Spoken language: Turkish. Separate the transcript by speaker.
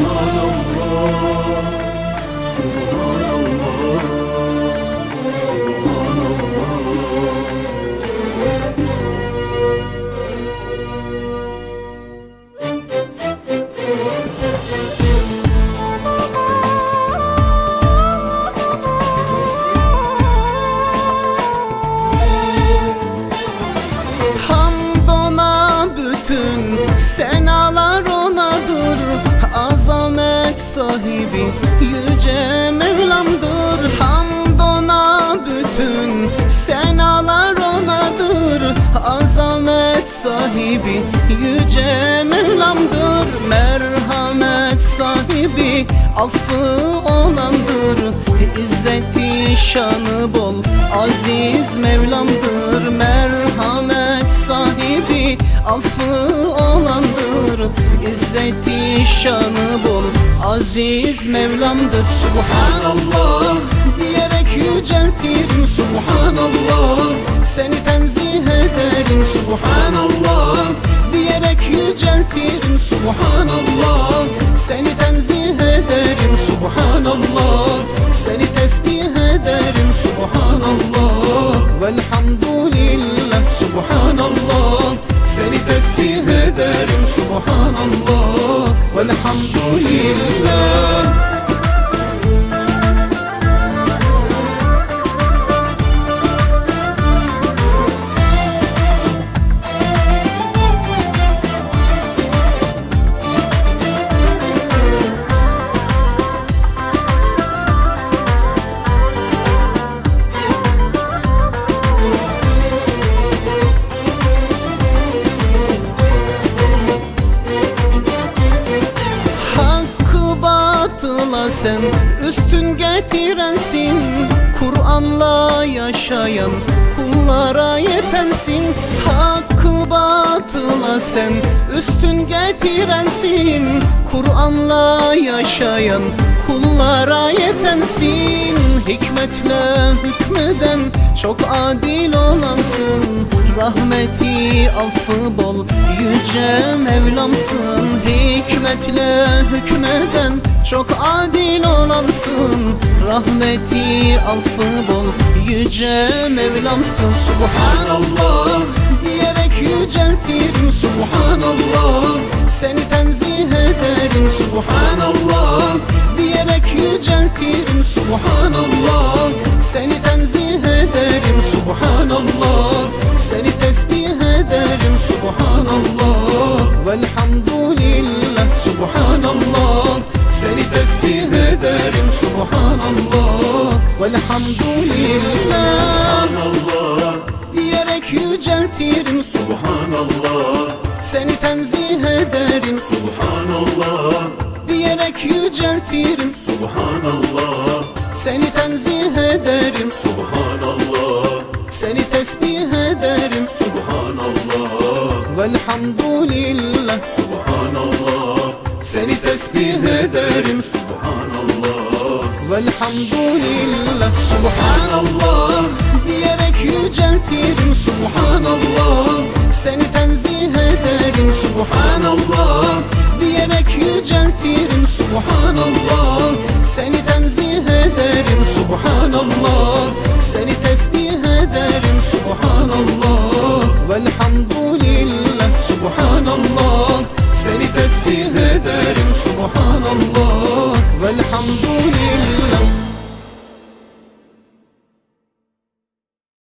Speaker 1: Oh. Allah sahibi yüce Mevlamdır Merhamet sahibi affı olandır. İzzeti şanı bol aziz Mevlamdır Merhamet sahibi affı olandır. İzzeti şanı bol aziz Mevlamdır. Subhanallah diyerek yüceltirim. Subhanallah seni tenzih ederim. Subhanallah yüceltirim Subhanallah seni sen üstün getirensin. Kur'an'la yaşayan kullara yetensin. Hakkı batıla sen üstün getirensin. Kur'an'la yaşayan kullara yetensin. Hikmetle hükmeden çok adil olansın Rahmeti affı bol. Yüce Mevlamsın Hikmetle hükmeden çok adil olansın Rahmeti affı bol. Yüce Mevlamsın Subhanallah diyerek yüceltirim. Subhanallah seni tenzih ederim. Subhanallah diyerek yüceltirim. Subhanallah Subhanallah velhamdülillah diyerek yüceltirim.
Speaker 2: Subhanallah,
Speaker 1: seni tenzih ederim.
Speaker 2: Subhanallah,
Speaker 1: diyerek yüceltirim.
Speaker 2: Subhanallah,
Speaker 1: seni tenzih ederim.
Speaker 2: Subhanallah,
Speaker 1: seni tesbih ederim.
Speaker 2: Subhanallah,
Speaker 1: velhamdülillah.
Speaker 2: Subhanallah,
Speaker 1: seni tesbih ederim.
Speaker 2: Subhanallah,
Speaker 1: velhamdülillah Subhanallah diyerek yüceltirim. Subhanallah seni tenzih ederim. Subhanallah diyerek yüceltirim. Subhanallah seni tenzih ederim. Subhanallah seni tesbih